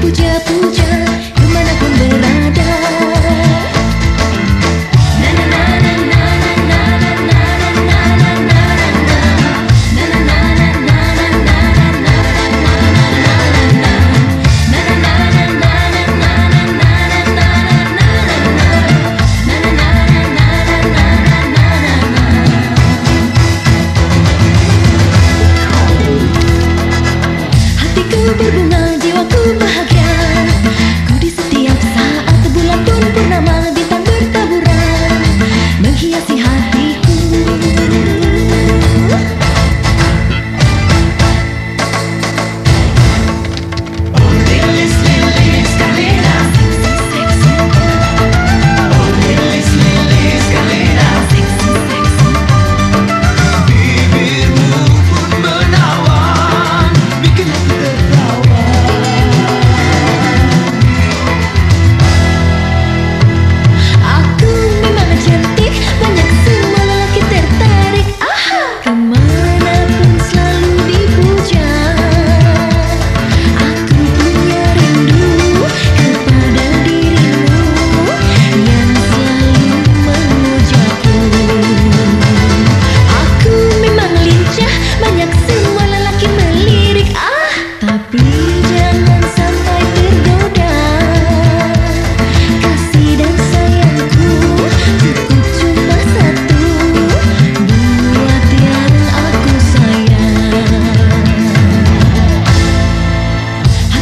不知不觉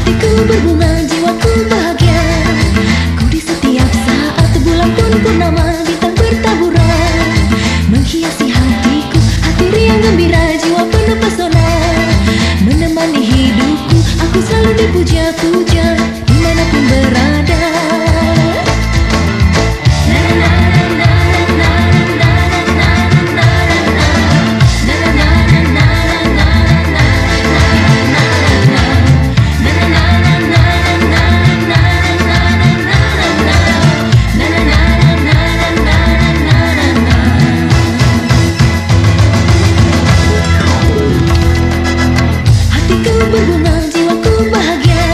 hatiku berbunga jiwaku bahagia. Ku di setiap saat bulan pun purnama bintang bertaburan. Menghiasi hatiku hati riang gembira jiwa penuh pesona. Menemani hidupku aku selalu dipuja. Karena jiwaku bahagia.